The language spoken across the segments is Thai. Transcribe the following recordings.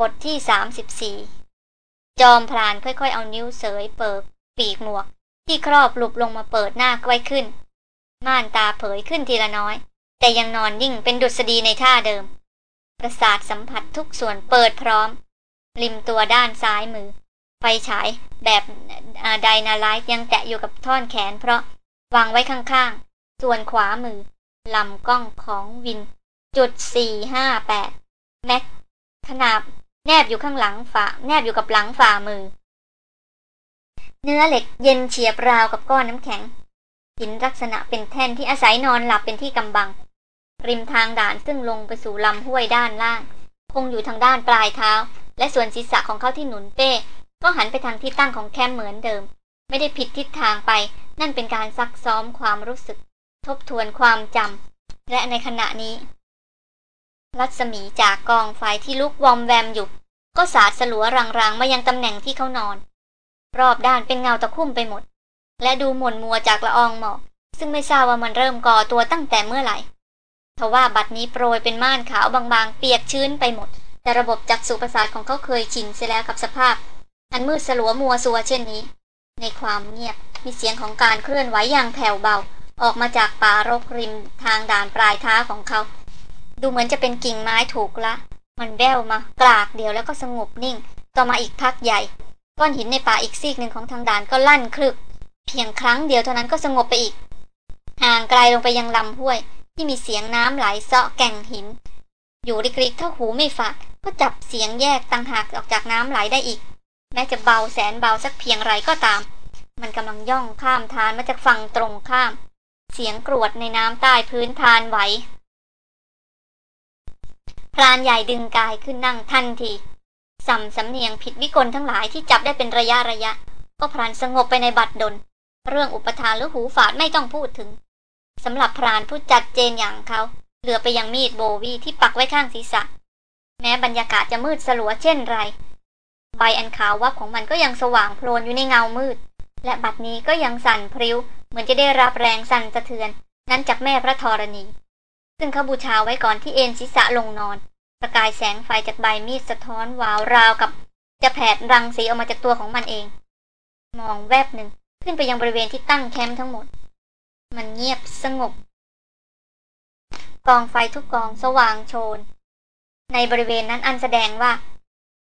บทที่สามสิบสี่จอมพลานค่อยๆ เอานิ้วเสยเปิดปีกหมวก ที่ครอบหลุบลงมาเปิดหน้าไว้ขึ้น ม่านตาเผยขึ้นทีละน้อย แต่ยังนอนยิ่งเป็นดุษฎีในท่าเดิม ประสาทสัมผัสทุกส่วนเปิดพร้อม ริมตัวด้านซ้ายมือ ไฟฉายแบบไดนาไลท์ยังแตะอยู่กับท่อนแขนเพราะวางไว้ข้างๆ ส่วนขวามือลำกล้องของวิน จุดสี่ห้าแปดแม็กขนาบ แนบอยู่ข้างหลังฝ่า แนบอยู่กับหลังฝ่ามือ เนื้อเหล็กเย็นเฉียบราวกับก้อนน้ำแข็ง หินลักษณะเป็นแท่นที่อาศัยนอนหลับเป็นที่กำบัง ริมทางด่านซึ่งลงไปสู่ลำห้วยด้านล่าง คงอยู่ทางด้านปลายเท้า และส่วนศีรษะของเขาที่หนุนเป้ ก็หันไปทางที่ตั้งของแคมเหมือนเดิม ไม่ได้ผิดทิศทางไป นั่นเป็นการซักซ้อมความรู้สึก ทบทวนความจำและในขณะนี้ รัศมีจากกองไฟที่ลุกวอมแวมอยู่ ก็สาดสลัวรางๆ มายังตำแหน่งที่เขานอน รอบด้านเป็นเงาตะคุ่มไปหมด และดูหม่นมัวจากละอองหมอก ซึ่งไม่ทราบว่ามันเริ่มก่อตัวตั้งแต่เมื่อไหร่ทว่าบัดนี้โปรยเป็นม่านขาวบางๆ เปียกชื้นไปหมด แต่ระบบจักษุประสาทของเขาเคยชินเสียแล้วกับสภาพ อันมืดสลัวมัวสัวเช่นนี้ ในความเงียบมีเสียงของการเคลื่อนไหวอย่างแผ่วเบา ออกมาจากป่ารกริมทางด่านปลายเท้าของเขา ดูเหมือนจะเป็นกิ่งไม้ถูกละ มันแววมากรากเดียวแล้วก็สงบนิ่ง ต่อมาอีกพักใหญ่ ก้อนหินในป่าอีกซีกหนึ่งของทางด่านก็ลั่นคลึก เพียงครั้งเดียวเท่านั้นก็สงบไปอีก ห่างไกลลงไปยังลำห้วย ที่มีเสียงน้ำไหลเซาะแก่งหิน อยู่ริกๆถ้าหูไม่ฝาดก็จับเสียงแยกตั้งหากออกจากน้ำไหลได้อีก แม้จะเบาแสนเบาสักเพียงไรก็ตาม มันกำลังย่องข้ามทานมาจากฝั่งตรงข้าม เสียงกรวดในน้ำใต้พื้นทานไหว พรานใหญ่ดึงกายขึ้นนั่งทันทีสัมสำเนียงผิดวิกลทั้งหลายที่จับได้เป็นระยะระยะ ก็พรานสงบไปในบัดดล เรื่องอุปทานหรือหูฝาดไม่ต้องพูดถึงสำหรับพรานผู้จัดเจนอย่างเขา เหลือไปยังมีดโบวีที่ปักไว้ข้างศีรษะ แม้บรรยากาศจะมืดสลัวเช่นไร ใบอันขาววับของมันก็ยังสว่างโพลนอยู่ในเงามืด และบัดนี้ก็ยังสั่นพริ้ว เหมือนจะได้รับแรงสั่นสะเทือน นั้นจากแม่พระธรณี ซึ่งเขาบูชาไว้ก่อนที่เอ็นศีรษะลงนอน ประกายแสงไฟจากใบมีดสะท้อนวาวราวกับ จะแผดรังสีออกมาจากตัวของมันเอง มองแวบหนึ่งขึ้นไปยังบริเวณที่ตั้งแคมป์ทั้งหมด มันเงียบสงบ กองไฟทุกกองสว่างโชน ในบริเวณนั้นอันแสดงว่า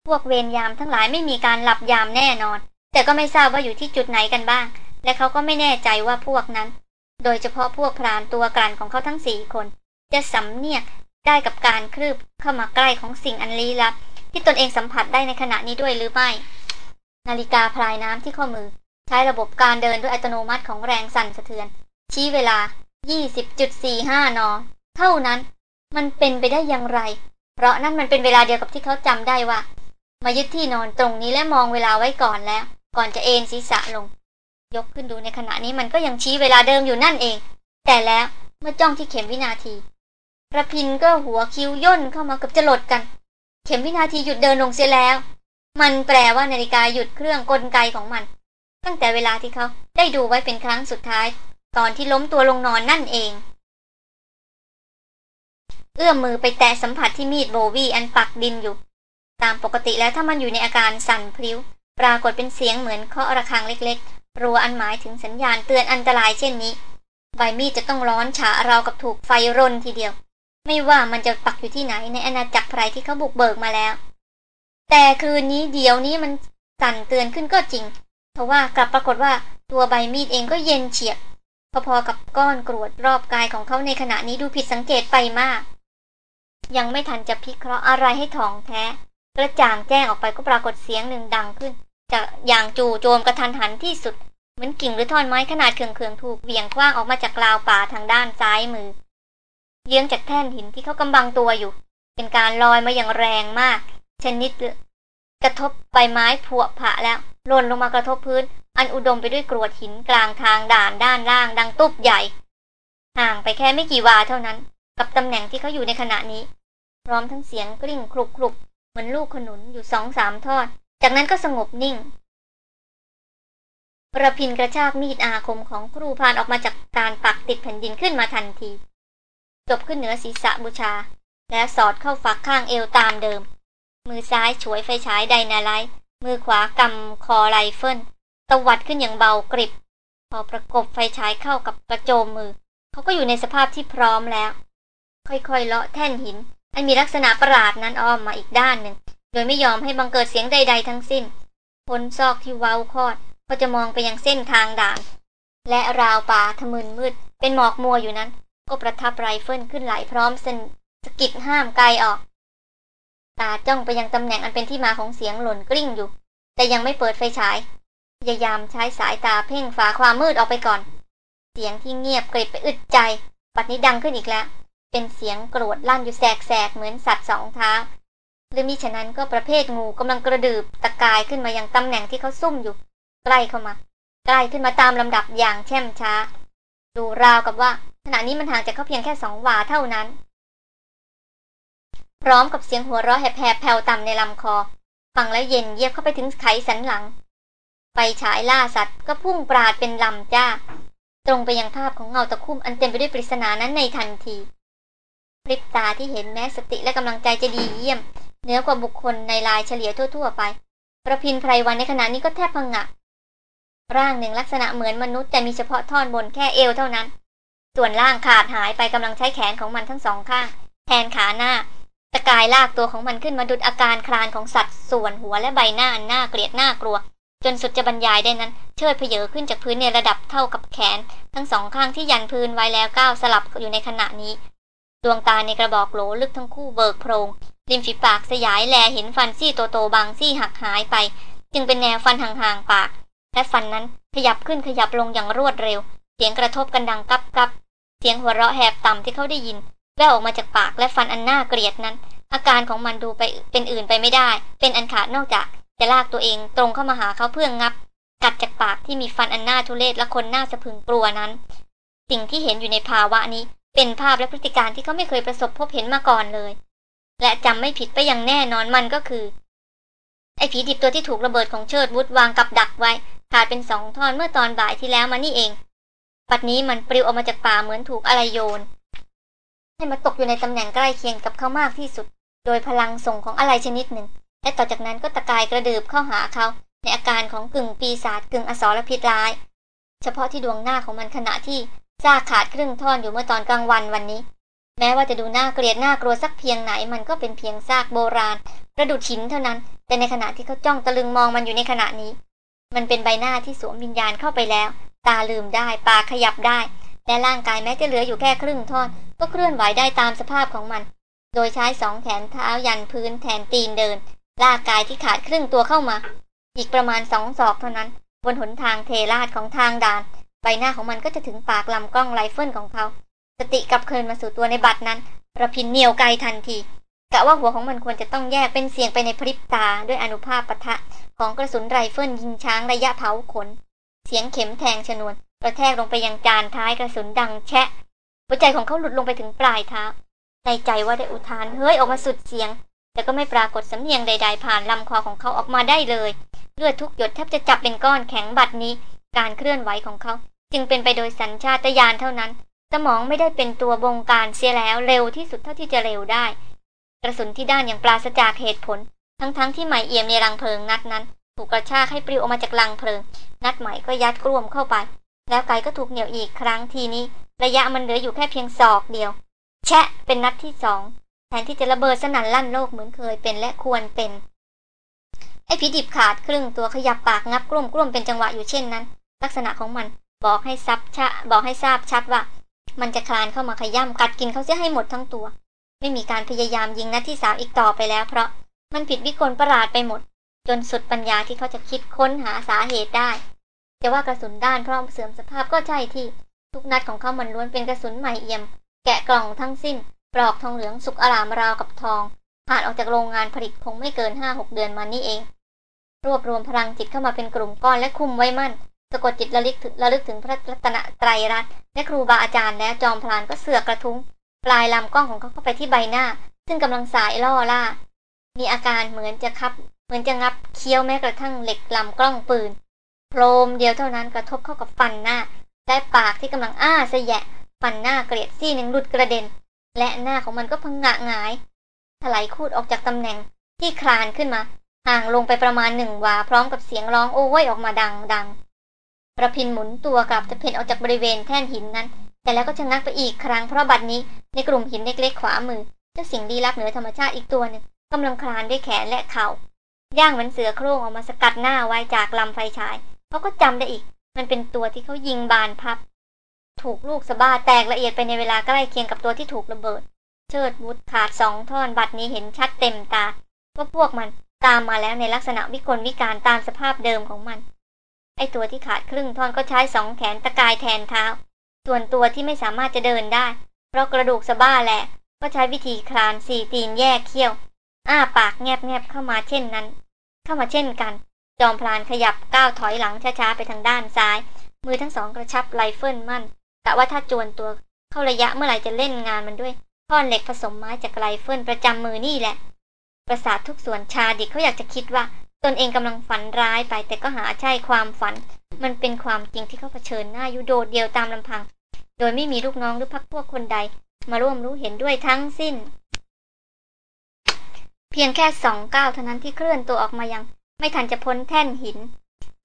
พวกเวรยามทั้งหลายไม่มีการหลับยามแน่นอน แต่ก็ไม่ทราบว่าอยู่ที่จุดไหนกันบ้าง และเขาก็ไม่แน่ใจว่าพวกนั้น โดยเฉพาะพวกพรานตัวกลั่นของเขาทั้งสี่คน จะสำเนียกได้กับการคลืบเข้ามาใกล้ของสิ่งอันลี้ลับ ที่ตนเองสัมผัสได้ในขณะนี้ด้วยหรือไม่ นาฬิกาพลายน้ำที่ข้อมือ ใช้ระบบการเดินด้วยอัตโนมัติของแรงสั่นสะเทือน ชี้เวลา 20.45 น เท่านั้น มันเป็นไปได้อย่างไร เพราะนั่นมันเป็นเวลาเดียวกับที่เขาจำได้ว่า มายึดที่นอนตรงนี้และมองเวลาไว้ก่อนแล้ว ก่อนจะเอนศีรษะลง ยกขึ้นดูในขณะนี้มันก็ยังชี้เวลาเดิมอยู่นั่นเอง แต่แล้วเมื่อจ้องที่เข็มวินาที ระพินก็หัวคิ้วย่นเข้ามากับจะหลดกัน เข็มวินาทีหยุดเดินลงเสียแล้ว มันแปลว่านาฬิกาหยุดเครื่องกลไกของมัน ตั้งแต่เวลาที่เขาได้ดูไว้เป็นครั้งสุดท้าย ตอนที่ล้มตัวลงนอนนั่นเอง เอื้อมมือไปแตะสัมผัสที่มีดโบวีอันปักดินอยู่ ตามปกติแล้วถ้ามันอยู่ในอาการสั่นพลิ้ว ปรากฏเป็นเสียงเหมือนเคาะระฆังเล็กๆ รัวอันหมายถึงสัญญาณเตือนอันตรายเช่นนี้ ใบมีดจะต้องร้อนฉาเรากับถูกไฟรนทีเดียว ไม่ว่ามันจะปักอยู่ที่ไหนในอาณาจักรไพรที่เขาบุกเบิกมาแล้ว แต่คืนนี้เดี๋ยวนี้มันสั่นเตือนขึ้นก็จริงเพราะว่ากลับปรากฏว่าตัวใบมีดเองก็เย็นเฉียบพอๆกับก้อนกรวดรอบกายของเขาในขณะนี้ดูผิดสังเกตไปมาก ยังไม่ทันจะพิเคราะห์อะไรให้ถ่องแท้กระจ่างแจ้งออกไปก็ปรากฏเสียงหนึ่งดังขึ้นจากอย่างจู่โจมกระทันหันที่สุด เหมือนกิ่งหรือท่อนไม้ขนาดเขื่องๆถูกเบี่ยงคว้างออกมาจากกลาวป่าทางด้านซ้ายมือ เยื้องจากแท่นหินที่เขากำบังตัวอยู่ เป็นการลอยมาอย่างแรงมาก ชนิดกระทบใบไม้ผุผะแล้วหล่นลงมากระทบพื้น อันอุดมไปด้วยกรวดหินกลางทางด่านด้านล่าง ดังตุ๊บใหญ่ ห่างไปแค่ไม่กี่วาเท่านั้น กับตำแหน่งที่เขาอยู่ในขณะนี้ พร้อมทั้งเสียงกริ่งคลุกคลุกเหมือนลูกขนุนอยู่สองสามทอด จากนั้นก็สงบนิ่งประพินกระชากมีดอาคมของครูพานออกมาจากการปักติดแผ่นดินขึ้นมาทันที จบขึ้นเหนือศีรษะบูชา และสอดเข้าฝักข้างเอวตามเดิม มือซ้ายฉวยไฟฉายไดนาไลท์มือขวากำคอไรเฟิลตวัดขึ้นอย่างเบากริบ พอประกบไฟฉายเข้ากับกระโจมมือ เขาก็อยู่ในสภาพที่พร้อมแล้ว ค่อยๆเลาะแท่นหิน อันมีลักษณะประหลาดนั้นอ้อมมาอีกด้านหนึ่ง โดยไม่ยอมให้บังเกิดเสียงใด ๆ ทั้งสิ้นพ้นซอกที่เว้าคอด ก็จะมองไปยังเส้นทางด่าน และราวป่าทะมึนมืด เป็นหมอกมัวอยู่นั้น ก็ประทับไรเฟิลขึ้นไหล่พร้อมสะกิดห้ามไกออก ตาจ้องไปยังตำแหน่งอันเป็นที่มาของเสียงหล่นกลิ้งอยู่ แต่ยังไม่เปิดไฟฉาย พยายามใช้สายตาเพ่งฝ่าความมืดออกไปก่อน เสียงที่เงียบกริบไปอึดใจ บัดนี้ดังขึ้นอีกแล้ว เป็นเสียงกรวดลั่นอยู่แซกๆเหมือนสัตว์สองเท้า หรือมิฉะนั้นก็ประเภทงูกำลังกระดืบตะกายขึ้นมายังตำแหน่งที่เขาซุ่มอยู่ ใกล้เข้ามา ใกล้ขึ้นมาตามลำดับอย่างแช่มช้า ดูราวกับว่า ขณะนี้มันห่างจากเขาเพียงแค่สองวาเท่านั้น พร้อมกับเสียงหัวเราะแหบๆแผ่วต่ำในลำคอ ฟังแล้วเย็นเยียบเข้าไปถึงไขสันหลัง ไฟฉายล่าสัตว์ก็พุ่งปราดเป็นลำจ้า ตรงไปยังภาพของเงาตะคุ่มอันเต็มไปด้วยปริศนานั้นในทันทีพริบตาที่เห็นแม้สติและกำลังใจจะดีเยี่ยมเหนือกว่าบุคคลในลายเฉลี่ยทั่ว ๆ ไป ประพินไพรวันในขณะนี้ก็แทบพังงะ ร่างหนึ่งลักษณะเหมือนมนุษย์แต่มีเฉพาะท่อนบนแค่เอวเท่านั้น ส่วนล่างขาดหายไปกำลังใช้แขนของมันทั้งสองข้าง แทนขาหน้าตะกายลากตัวของมันขึ้นมาดุดอาการคลานของสัตว์ส่วนหัวและใบหน้าอันน่าเกลียดน่ากลัว จนสุดจะบรรยายได้นั้นเชิดเพเยอขึ้นจากพื้นในระดับเท่ากับแขน ทั้งสองข้างที่ยันพื้นไว้แล้วก้าวสลับอยู่ในขณะนี้ ดวงตาในกระบอกโหลลึกทั้งคู่เบิกโพรงริมฝีปากสยายแลเห็นฟันซี่โตๆบางซี่หักหายไป จึงเป็นแนวฟันห่างๆปาก และฟันนั้นขยับขึ้นขยับลงอย่างรวดเร็ว สียงกระทบกันดังกับกับ เสียงหัวเราะแหบต่ำที่เขาได้ยิน แว่วออกมาจากปากและฟันอันน่าเกลียดนั้น อาการของมันดูไปเป็นอื่นไปไม่ได้ เป็นอันขาดนอกจาก จะลากตัวเองตรงเข้ามาหาเขาเพื่องับ กัดจากปากที่มีฟันอันน่าทุเรศและคนน่าสะพึงกลัวนั้น สิ่งที่เห็นอยู่ในภาวะนี้ เป็นภาพและพฤติการที่เขาไม่เคยประสบพบเห็นมาก่อนเลย และจำไม่ผิดไปอย่างแน่นอนมันก็คือ ไอ้ผีดิบตัวที่ถูกระเบิดของเชิดวุฒวางกับดักไว้ขาดเป็นสองท่อนเมื่อตอนบ่ายที่แล้วมานี่เอง ปัดนี้มันปลิวออกมาจากป่าเหมือนถูกอะไรโยน ให้มาตกอยู่ในตำแหน่งใกล้เคียงกับเขามากที่สุด โดยพลังส่งของอะไรชนิดหนึ่ง และต่อจากนั้นก็ตะกายกระดืบเข้าหาเขาในอาการของกึ่งปีศาจกึ่งอสรพิษร้าย เฉพาะที่ดวงหน้าของมันขณะที่ซากขาดครึ่งท่อนอยู่เมื่อตอนกลางวันวันนี้ แม้ว่าจะดูน่าเกลียดน่ากลัวสักเพียงไหนมันก็เป็นเพียงซากโบราณประดุดหินเท่านั้น แต่ในขณะที่เขาจ้องตะลึงมองมันอยู่ในขณะนี้ มันเป็นใบหน้าที่สวมวิญญาณเข้าไปแล้ว ตาลืมได้ ปากขยับได้ และร่างกายแม้จะเหลืออยู่แค่ครึ่งท่อน ก็เคลื่อนไหวได้ตามสภาพของมัน โดยใช้สองแขนเท้ายันพื้นแทนตีนเดิน ลากกายที่ขาดครึ่งตัวเข้ามา อีกประมาณสองศอกเท่านั้น บนหนทางเทลาดของทางด่าน ใบหน้าของมันก็จะถึงปากลำกล้องไรเฟิลของเขา สติกลับคืนมาสู่ตัวในบัดนั้นรพินทร์เหนี่ยวไกทันทีกะว่าหัวของมันควรจะต้องแยกเป็นเสี่ยงไปในพริบตาด้วยอานุภาพปะทะ ของกระสุนไรเฟิลยิงช้างระยะเผาขน เสียงเข็มแทงชนวนกระแทกลงไปยังจานท้ายกระสุนดังแชะ หัวใจของเขาหลุดลงไปถึงปลายเท้า ในใจว่าได้อุทานเฮ้ยออกมาสุดเสียง แต่ก็ไม่ปรากฏสำเนียงใด ๆ ผ่านลำคอของเขาออกมาได้เลย เลือดทุกหยดแทบจะจับเป็นก้อนแข็งบัดนี้ การเคลื่อนไหวของเขา จึงเป็นไปโดยสัญชาตญาณเท่านั้น สมองไม่ได้เป็นตัวบงการเสียแล้วเร็วที่สุดเท่าที่จะเร็วได้ กระสุนที่ด้านอย่างปราศจากเหตุผล ทั้งๆทที่หมายเอี่ยมในรังเพลิงนัดนั้น ถูกกระชากให้ปลิวออกมาจากรังเพลิง นัดใหม่ก็ยัดกลุ่มเข้าไป แล้วไกก็ถูกเหนี่ยวอีกครั้งทีนี้ ระยะมันเหลืออยู่แค่เพียงศอกเดียว แชะเป็นนัดที่สองแทนที่จะระเบิดสนั่นลั่นโลกเหมือนเคยเป็นและควรเป็น ไอ้ผีดิบขาดครึ่งตัวขยับปากงับกลุ่มกลุ่มเป็นจังหวะอยู่เช่นนั้น ลักษณะของมันบอกให้ซับชะบอกให้ทราบชัดว่า มันจะคลานเข้ามาขย่ำกัดกินเขาเสียให้หมดทั้งตัว ไม่มีการพยายามยิงนัดที่สามอีกต่อไปแล้วเพราะมันผิดวิกลประหลาดไปหมด จนสุดปัญญาที่เขาจะคิดค้นหาสาเหตุได้ จะว่ากระสุนด้านเพราะเสื่อมสภาพก็ใช่ที่ ทุกนัดของเขามันล้วนเป็นกระสุนใหม่เอี่ยม แกะกล่องทั้งสิ้น ปลอกทองเหลืองสุกอารามราวกับทอง ผ่านออกจากโรงงานผลิตคงไม่เกินห้าหกเดือนมานี่เอง รวบรวมพลังจิตเข้ามาเป็นกลุ่มก้อนและคุมไว้มั่นสะกดจิตระลึกถึงระลึกถึงพระรัตนตรัยรัตน์และครูบาอาจารย์และจอมพลานก็เสือกกระทุ้ง ปลายลำกล้องของเขาเข้าไปที่ใบหน้า ซึ่งกำลังสายล่อล่า มีอาการเหมือนจะคับ เหมือนจะงับเคี้ยวแม้กระทั่งเหล็กลำกล้องปืนโพรมเดียวเท่านั้นกระทบเข้ากับฟันหน้า และปากที่กำลังอ้าเสยะ ฟันหน้าเกลียดซี่หนึ่งหลุดกระเด็น และหน้าของมันก็พังงะงายถลายคูดออกจากตำแหน่งที่คลานขึ้นมาห่างลงไปประมาณหนึ่งวา พร้อมกับเสียงร้องโอ้ยออกมาดังดังระพินหมุนตัวกลับจะเพ่นออกจากบริเวณแท่นหินนั้น แต่แล้วก็ชะงักไปอีกครั้งเพราะบัดนี้ในกลุ่มหินเล็กๆขวามือ เจ้าสิ่งลี้ลับเหนือธรรมชาติอีกตัวหนึ่งกำลังคลานด้วยแขนและเขา่า ย่างเหมือนเสือโคร่งออกมาสกัดหน้าไว้จากลำไฟฉายเขาก็จำได้อีก มันเป็นตัวที่เขายิงบานพับ ถูกลูกสะบ้าแตกละเอียดไปในเวลาใกล้เคียงกับตัวที่ถูกระเบิด เชิดวุฒขาดสองท่อนบัดนี้เห็นชัดเต็มตาว่าพวกมันตามมาแล้วในลักษณะวิกลวิการตามสภาพเดิมของมัน ไอตัวที่ขาดครึ่งท่อนก็ใช้สองแขนตะกายแทนเท้า ส่วนตัวที่ไม่สามารถจะเดินได้ เพราะกระดูกสะบ้าแหละ ก็ใช้วิธีคลานสี่ตีนแยกเขี้ยว อ้าปากแงบๆเข้ามาเช่นนั้น เข้ามาเช่นกัน จอมพรานขยับก้าวถอยหลังช้าๆไปทางด้านซ้าย มือทั้งสองกระชับไรเฟิลมั่นแต่ว่าถ้าจวนตัวเข้าระยะเมื่อไหร่จะเล่นงานมันด้วยท่อนเหล็กผสมไม้จากไรเฟิลประจำมือนี่แหละ ประสาททุกส่วนชาดิกเขาอยากจะคิดว่า ตนเองกำลังฝันร้ายไป แต่ก็หาใช่ความฝัน มันเป็นความจริงที่เขาเผชิญหน้าอยู่โดดเดี่ยวตามลำพัง โดยไม่มีลูกน้องหรือพักพวกคนใด มาร่วมรู้เห็นด้วยทั้งสิ้น เพียงแค่สองก้าวเท่านั้นที่เคลื่อนตัวออกมายัง ไม่ทันจะพ้นแท่นหิน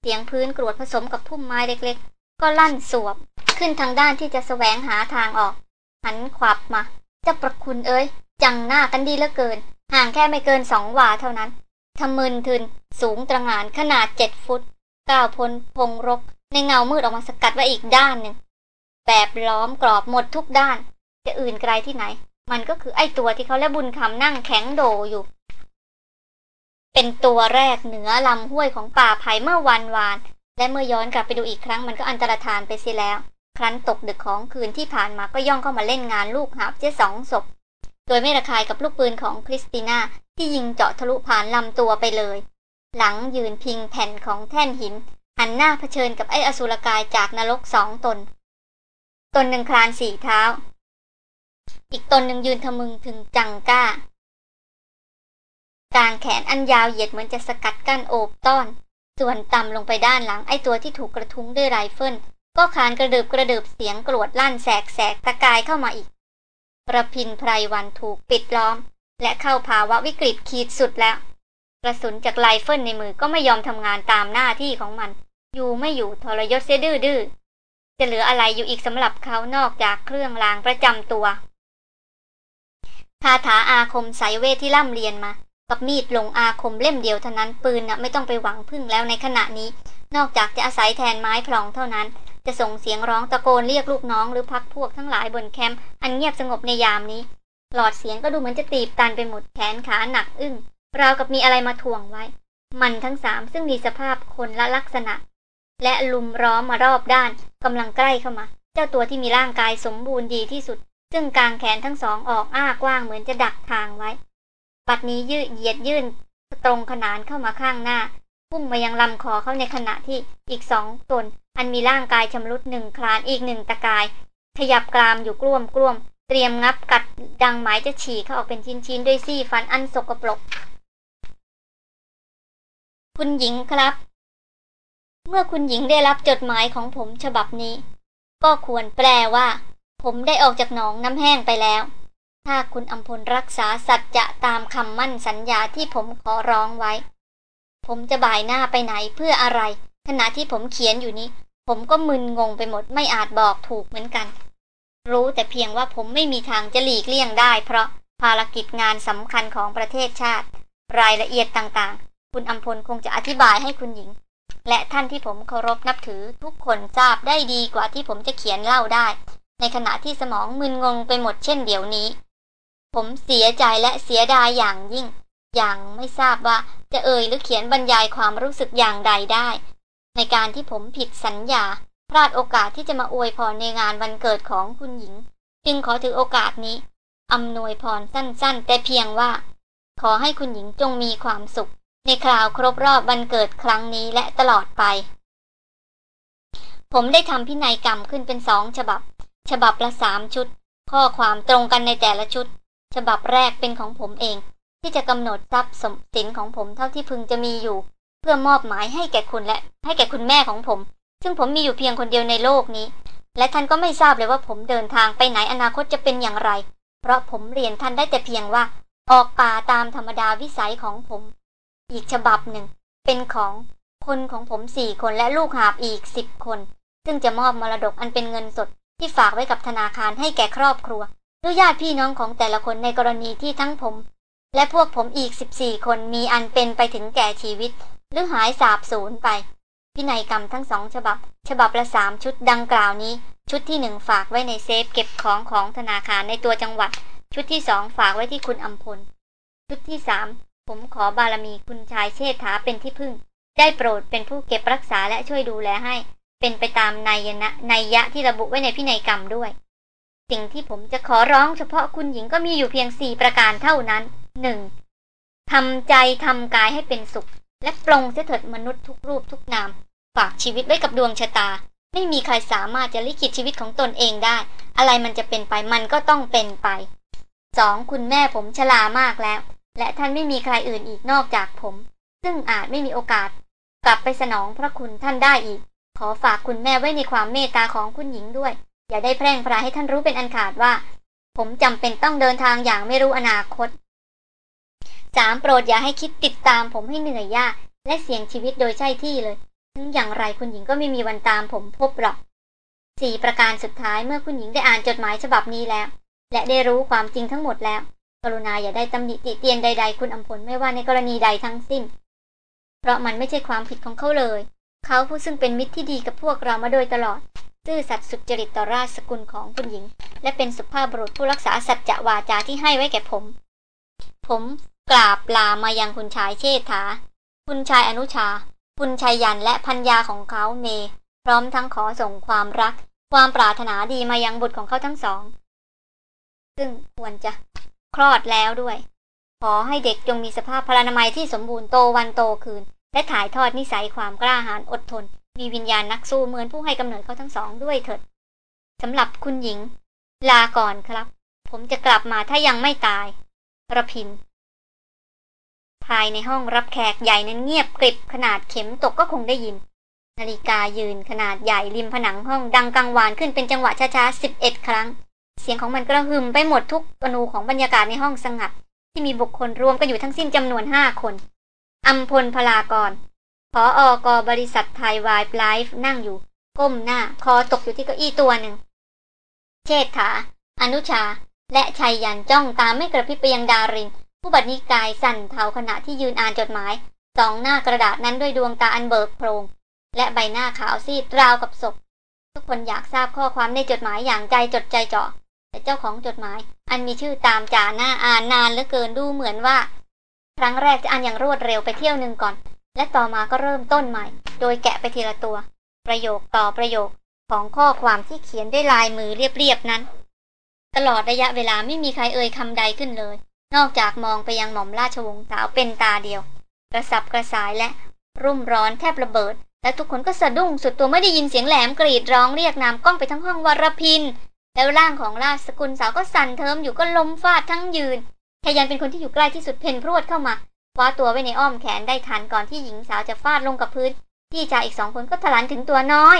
เสียงพื้นกรวดผสมกับพุ่มไม้เล็กๆ ก็ลั่นสวบ ขึ้นทางด้านที่จะแสวงหาทางออก หันขวับมาจ้าประคุณเอ้ย จังหน้ากันดีเหลือเกิน ห่างแค่ไม่เกินสองวาเท่านั้นทำมึนทึนสูงตระหงานขนาดเจ็ดฟุตก้าวพ้นพงรก ในเงามืดออกมาสกัดไว้อีกด้านหนึ่งแบบล้อมกรอบหมดทุกด้าน จะอื่นไกลที่ไหน มันก็คือไอ้ตัวที่เขาและบุญคำนั่งแข็งโดอยู่ เป็นตัวแรกเหนือลำห้วยของป่าไผ่เมื่อวันวาน และเมื่อย้อนกลับไปดูอีกครั้งมันก็อันตรธานไปเสียแล้ว ครั้นตกดึกของคืนที่ผ่านมาก็ย่องเข้ามาเล่นงานลูกหาบเจ๊สองศพ โดยไม่ระคายกับลูกปืนของคริสติน่าที่ยิงเจาะทะลุผ่านลำตัวไปเลย หลังยืนพิงแผ่นของแท่นหินหันหน้าเผชิญกับไอ้อสุรกายจากนรกสองตน ตนหนึ่งคลานสี่เท้า อีกตนหนึ่งยืนทะมึงถึงจังก้า กางแขนอันยาวเหยียดเหมือนจะสกัดกั้นโอบต้อน ส่วนต่ำลงไปด้านหลังไอ้ตัวที่ถูกกระทุ้งด้วยไรเฟิลก็คานกระเดึบกระเดึบเสียงกรวดลั่นแสกแสกตะกายเข้ามาอีกประพินไพรวันถูกปิดล้อม และเข้าภาวะวิกฤตขีดสุดแล้ว กระสุนจากไรเฟิลในมือก็ไม่ยอมทำงานตามหน้าที่ของมัน อยู่ไม่อยู่ทรยศเสียดื้อดื้อจะเหลืออะไรอยู่อีกสำหรับเขานอกจากเครื่องรางประจำตัวคาถาอาคมสายเวทที่ร่ำเรียนมา กับมีดลงอาคมเล่มเดียวเท่านั้นปืนน่ะไม่ต้องไปหวังพึ่งแล้วในขณะนี้ นอกจากจะอาศัยแทนไม้พลองเท่านั้น จะส่งเสียงร้องตะโกนเรียกลูกน้องหรือพักพวกทั้งหลายบนแคมป์อันเงียบสงบในยามนี้ หลอดเสียงก็ดูเหมือนจะตีบตันไปหมดแขนขาหนักอึ้งราวกับมีอะไรมาถ่วงไว้ มันทั้งสามซึ่งมีสภาพคนละลักษณะ และลุมร้อมมารอบด้านกำลังใกล้เข้ามา เจ้าตัวที่มีร่างกายสมบูรณ์ดีที่สุด ซึ่งกางแขนทั้งสองออกอ้ากว้างเหมือนจะดักทางไว้ ปัดนี้ยืดเหยียดยื่นตรงขนานเข้ามาข้างหน้าพุ่งมายังลำคอเขาในขณะที่อีกสองตน อันมีร่างกายชำรุดหนึ่งคลานอีกหนึ่งตะกาย ขยับกรามอยู่กล้วมกล้วม เตรียมงับกัดดังหมายจะฉีกเขาออกเป็นชิ้นๆด้วยซี่ฟันอันสกปรก คุณหญิงครับ เมื่อคุณหญิงได้รับจดหมายของผมฉบับนี้ ก็ควรแปลว่า ผมได้ออกจากหนองน้ำแห้งไปแล้ว ถ้าคุณอัมพลรักษาสัจจะตามคำมั่นสัญญาที่ผมขอร้องไว้ ผมจะบ่ายหน้าไปไหนเพื่ออะไร ขณะที่ผมเขียนอยู่นี้ ผมก็มึนงงไปหมดไม่อาจบอกถูกเหมือนกัน รู้แต่เพียงว่าผมไม่มีทางจะหลีกเลี่ยงได้ เพราะภารกิจงานสำคัญของประเทศชาติ รายละเอียดต่างๆ คุณอัมพลคงจะอธิบายให้คุณหญิง และท่านที่ผมเคารพนับถือทุกคนทราบได้ดีกว่าที่ผมจะเขียนเล่าได้ ในขณะที่สมองมึนงงไปหมดเช่นเดี๋ยวนี้ ผมเสียใจและเสียดายอย่างยิ่ง อย่างไม่ทราบว่าจะเอ่ยหรือเขียนบรรยายความรู้สึกอย่างใดได้ ในการที่ผมผิดสัญญา พลาดโอกาสที่จะมาอวยพรในงานวันเกิดของคุณหญิง จึงขอถือโอกาสนี้อำนวยพรสั้น ๆ แต่เพียงว่า ขอให้คุณหญิงจงมีความสุข ในคราวครบรอบวันเกิดครั้งนี้และตลอดไป ผมได้ทำพินัยกรรมขึ้นเป็นสองฉบับ ฉบับละสามชุด ข้อความตรงกันในแต่ละชุด ฉบับแรกเป็นของผมเอง ที่จะกำหนดทรัพย์สมสินของผมเท่าที่พึงจะมีอยู่ เพื่อมอบหมายให้แก่คุณและ ให้แก่คุณแม่ของผม ซึ่งผมมีอยู่เพียงคนเดียวในโลกนี้ และท่านก็ไม่ทราบเลยว่าผมเดินทางไปไหนอนาคตจะเป็นอย่างไร เพราะผมเรียนท่านได้แต่เพียงว่า ออกป่าตามธรรมดาวิสัยของผม อีกฉบับหนึ่ง เป็นของคนของผมสี่คนและลูกหาบอีกสิบคน ซึ่งจะมอบมรดกอันเป็นเงินสดที่ฝากไว้กับธนาคารให้แก่ครอบครัว หรือญาติพี่น้องของแต่ละคนในกรณีที่ทั้งผม และพวกผมอีกสิบสี่คนมีอันเป็นไปถึงแก่ชีวิต หรือหายสาบสูญไป พินัยกรรมทั้งสองฉบับ ฉบับละสามชุดดังกล่าวนี้ ชุดที่หนึ่งฝากไว้ในเซฟเก็บของของธนาคารในตัวจังหวัด ชุดที่สองฝากไว้ที่คุณอัมพล ชุดที่สามผมขอบารมีคุณชายเชษฐาเป็นที่พึ่ง ได้โปรดเป็นผู้เก็บรักษาและช่วยดูแลให้ เป็นไปตามนายนะนยยะที่ระบุไว้ในพินัยกรรมด้วย สิ่งที่ผมจะขอร้องเฉพาะคุณหญิงก็มีอยู่เพียงสี่ประการเท่านั้นหนึ่งทำใจทำกายให้เป็นสุข และปรงเสถิดมนุษย์ทุกรูปทุกนาม ฝากชีวิตไว้กับดวงชะตา ไม่มีใครสามารถจะลิขิตชีวิตของตนเองได้ อะไรมันจะเป็นไปมันก็ต้องเป็นไปสองคุณแม่ผมชรามากแล้ว และท่านไม่มีใครอื่นอีกนอกจากผม ซึ่งอาจไม่มีโอกาส กลับไปสนองพระคุณท่านได้อีก ขอฝากคุณแม่ไว้ในความเมตตาของคุณหญิงด้วย อย่าได้แพร่งพรายให้ท่านรู้เป็นอันขาดว่า ผมจำเป็นต้องเดินทางอย่างไม่รู้อนาคตสามโปรดอย่าให้คิดติดตามผมให้เหนื่อยยาก และเสี่ยงชีวิตโดยใช่ที่เลย ถึงอย่างไรคุณหญิงก็ไม่มีวันตามผมพบหรอกสี่ประการสุดท้ายเมื่อคุณหญิงได้อ่านจดหมายฉบับนี้แล้ว และได้รู้ความจริงทั้งหมดแล้ว กรุณาอย่าได้ตำหนิติเตียนใด ๆ คุณอำพลไม่ว่าในกรณีใดทั้งสิ้น เพราะมันไม่ใช่ความผิดของเขาเลย เขาผู้ซึ่งเป็นมิตรที่ดีกับพวกเรามาโดยตลอด ซื่อสัตย์สุจริตต่อราชสกุลของคุณหญิง และเป็นสุภาพบุรุษผู้รักษาสัจจะวาจาที่ให้ไว้แก่ผม ผมกราบลามายังคุณชายเชษฐา คุณชายอนุชา คุณชายยันและพัญญาของเขาเม พร้อมทั้งขอส่งความรัก ความปรารถนาดีมายังบุตรของเขาทั้งสอง ซึ่งควรจะคลอดแล้วด้วย ขอให้เด็กจงมีสภาพพลานามัยที่สมบูรณ์โตวันโตคืน และถ่ายทอดนิสัยความกล้าหาญอดทน มีวิญญาณนักสู้เหมือนผู้ให้กำเนิดเขาทั้งสองด้วยเถิดสำหรับคุณหญิง ลาก่อนครับ ผมจะกลับมาถ้ายังไม่ตายระพิน ภายในห้องรับแขกใหญ่นั้นเงียบกริบขนาดเข็มตกก็คงได้ยิน นาฬิกายืนขนาดใหญ่ริมผนังห้องดังกังวานขึ้นเป็นจังหวะช้าๆสิบเอ็ดครั้ง เสียงของมันกระหึ่มไปหมดทุกอนูของบรรยากาศในห้องสงัด ที่มีบุคคลรวมกันอยู่ทั้งสิ้นจำนวนห้าคนอัมพลพลากร พออกบริษัทไทยวายไลฟ์นั่งอยู่ ก้มหน้า คอตกอยู่ที่เก้าอี้ตัวหนึ่ง เชษฐา อนุชา และชัยยันจ้องตามไม่กระพริบไปยังดาริน ผู้บัดนี้กายสั่นเทาขณะที่ยืนอ่านจดหมายสองหน้ากระดาษนั้นด้วยดวงตาอันเบิกโพรง และใบหน้าขาวซีดราวกับศพ ทุกคนอยากทราบข้อความในจดหมายอย่างใจจดใจเจาะแต่เจ้าของจดหมาย อันมีชื่อตามจ่าหน้าอ่านนานเหลือเกินดูเหมือนว่า ครั้งแรกจะอ่านอย่างรวดเร็วไปเที่ยวหนึ่งก่อน และต่อมาก็เริ่มต้นใหม่ โดยแกะไปทีละตัว ประโยคต่อประโยคของข้อความที่เขียนด้วยลายมือเรียบๆนั้น ตลอดระยะเวลาไม่มีใครเอ่ยคำใดขึ้นเลย นอกจากมองไปยังหม่อมราชวงศ์สาวเป็นตาเดียว กระสับกระสายและรุ่มร้อนแทบระเบิด และทุกคนก็สะดุ้งสุดตัวไม่ได้ยินเสียงแหลมกรีดร้องเรียกนามกล้องไปทั้งห้องวรพิน แล้วร่างของราชสกุลสาวก็สั่นเทิมอยู่ก็ล้มฟาดทั้งยืนทยันเป็นคนที่อยู่ใกล้ที่สุดเพนพรวดเข้ามา คว้าตัวไว้ในอ้อมแขนได้ทันก่อนที่หญิงสาวจะฟาดลงกับพื้นพี่ชาอีกสองคนก็ถลันถึงตัวน้อย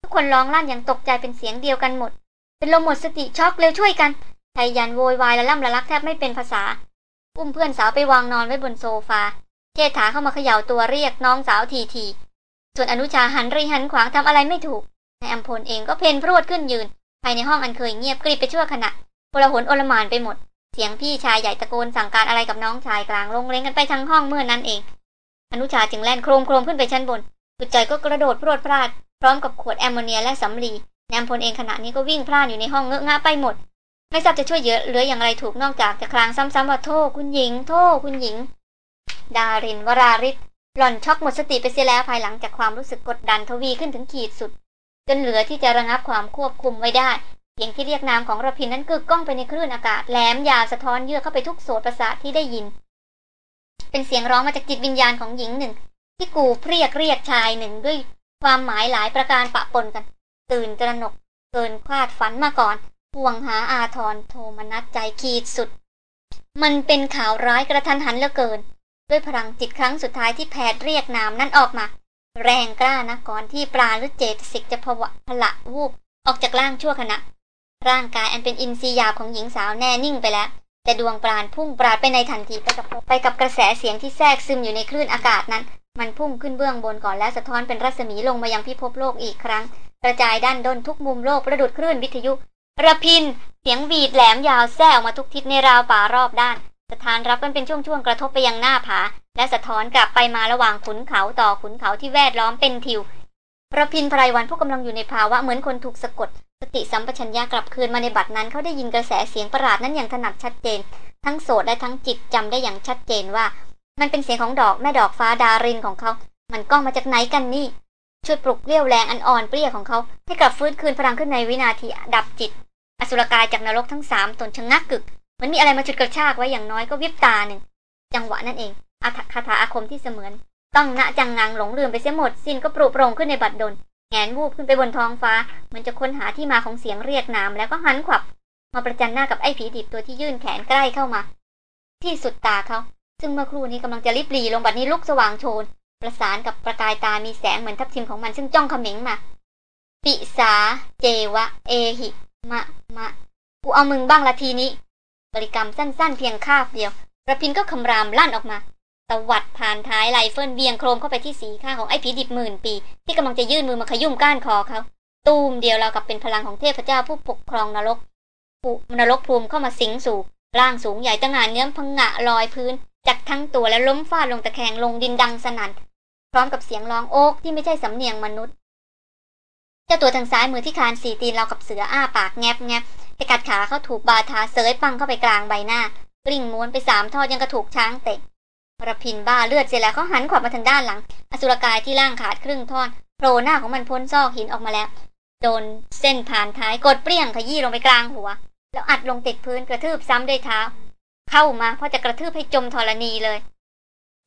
ทุกคนร้องลั่นอย่างตกใจเป็นเสียงเดียวกันหมด เป็นลมหมดสติช็อกเร็วช่วยกันที ยันโวยวายและล่ำละลักแทบไม่เป็นภาษา อุ้มเพื่อนสาวไปวางนอนไว้บนโซฟาเชษฐาเข้ามาเขย่าตัวเรียกน้องสาวทีทีส่วนอนุชาหันรีหันขวางทำอะไรไม่ถูกในอัมพลเองก็เผ่นพรวดขึ้นยืน ภายในห้องอันเคยเงียบกริบไปชั่วขณะโกลาหลอลหม่านไปหมด เสียงพี่ชายใหญ่ตะโกนสั่งการอะไรกับน้องชายกลางล้งเล้งกันไปทั้งห้องเมื่อนั้นเอง อนุชาจึงแล่นโครมโครมขึ้นไปชั้นบนกุจใจก็กระโดดพรวดพราด พร้อมกับขวดแอมโมเนียและสำลีแนมพลเองขณะนี้ก็วิ่งพลาดอยู่ในห้องเงอะงะไปหมด ไม่ทราบจะช่วยเหลืออย่างไรถูกนอกจากจะคลางซ้ำๆว่าโทษคุณหญิง โทษคุณหญิง ดารินวราริศหล่อนช็อกหมดสติไปเสียแล้วภายหลังจากความรู้สึกกดดันทวีขึ้นถึงขีดสุด จนเหลือที่จะระงับความควบคุมไว้ได้ เสียงที่เรียกนามของระพินนั้นกึกก้องไปในคลื่นอากาศแหลมยาวสะท้อนเยื่อเข้าไปทุกโสตประสาทที่ได้ยิน เป็นเสียงร้องมาจากจิตวิญญาณของหญิงหนึ่ง ที่กูเรียกเรียกชายหนึ่งด้วยความหมายหลายประการปะปนกัน ตื่นตระหนกเกินคาดฝันมาก่อนห่วงหาอาทรโทมนัดใจขีดสุด มันเป็นข่าวร้ายกระทันหันเหลือเกิน ด้วยพลังจิตครั้งสุดท้ายที่แพทย์เรียกนามนั้นออกมา แรงกล้านะก่อนที่ปลาหรือเจตสิกจะผวะพละวูบออกจากร่างชั่วขณะ ร่างกายอันเป็นอินทรียาของหญิงสาวแน่นิ่งไปแล้ว แต่ดวงปราณพุ่งปราดไปในทันทีไปกับไปกับกระแสเสียงที่แทรกซึมอยู่ในคลื่นอากาศนั้น มันพุ่งขึ้นเบื้องบนก่อนแล้วสะท้อนเป็นรัศมีลงมายังพิภพโลกอีกครั้ง กระจายด้านด้นทุกมุมโลกประดุดคลื่นวิทยุระพิน เสียงวีดแหลมยาวแซ่ออกมาทุกทิศในราวป่ารอบด้านสถานรับกันเป็นช่วงๆกระทบไปยังหน้าผา และสะท้อนกลับไปมาระหว่างขุนเขาต่อขุนเขาที่แวดล้อมเป็นทิวระพินไพรวันผู้กำลังอยู่ในภาวะเหมือนคนถูกสะกด ติสัมปชัญญะกลับคืนมาในบัดนั้นเขาได้ยินกระแสเสียงประหลาดนั้นอย่างถนัดชัดเจน ทั้งโสดและทั้งจิตจำได้อย่างชัดเจนว่า มันเป็นเสียงของดอกแม่ดอกฟ้าดารินของเขา มันก้องมาจากไหนกันนี่ช่วยปลุกเรี่ยวแรงอันอ่อนเปรี้ยของเขาให้กลับฟื้นคืนพลังขึ้นในวินาทีดับจิต อสุรกายจากนรกทั้งสามตนชะงักกึกเหมันมีอะไรมาจุดกระชากไว้อย่างน้อยก็วิบตาหนึ่งจังหวะนั่นเองอาคาถาอาคมที่เสมือน ต้องณจังงังหลงลืมไปเสียหมดสิ้นก็ปรุโปร่งขึ้นในบัดดล แงนวูบขึ้นไปบนท้องฟ้ามือนจะค้นหาที่มาของเสียงเรียกนามแล้วก็หันขวับ มาประจันหน้ากับไอ้ผีดิบตัวที่ยื่นแขนใกล้เข้ามา ที่สุดตาเขาซึ่งเมื่อครู่นี้กำลังจะริบหรี่ลงบัดนี้ลุกสว่างโชน ประสานกับประกายตามีแสงเหมือนทับทิมของมันซึ่งจ้องเขม็งมา ปิสา เจวะ เอหิ มะ มะ กูเอามึงบ้างละทีนี้ บริกรรมสั้นๆ เพียงคาบเดียวรพินทร์ก็คำรามลั่นออกมา ตวัดพานท้ายไรเฟิลเปรี้ยงโครมเข้าไปที่สีข้างของไอ้ผีดิบหมื่นปี ที่กำลังจะยื่นมือมาขยุ้มก้านคอเขาตูมเดียวเรากับเป็นพลังของเทพเจ้าผู้ปกครองนรกปุนรกภูมิเข้ามาสิงสู่ ร่างสูงใหญ่ตั้งงานเนื้อพังงะลอยพื้น จากทั้งตัวและล้มฟาดลงตะแคงลงดินดังสนัน่นพร้อมกับเสียงร้องโอ๊กที่ไม่ใช่สำเนียงมนุษย์เจ้าตัวทางซ้ายมือที่คานสี่ตีนเรากับเสืออ้าปากแงบแงบไปกัดขาเขาถูกบาทาเสยปังเข้าไปกลางใบหน้ากลิ้งม้วนไปสามทอดยังกระถูกช้างเตะ ระพินบ้าเลือดเสร็จแล้วเขาหันขวับมาทางด้านหลัง อสุรกายที่ล่างขาดครึ่งท่อนโผล่หน้าของมันพ้นซอกหินออกมาแล้ว โดนเส้นผ่านท้ายกดเปรี้ยงขยี้ลงไปกลางหัว แล้วอัดลงติดพื้นกระทืบซ้ำด้วยเท้า เข้ามาเพราะจะกระทืบให้จมธรณีเลย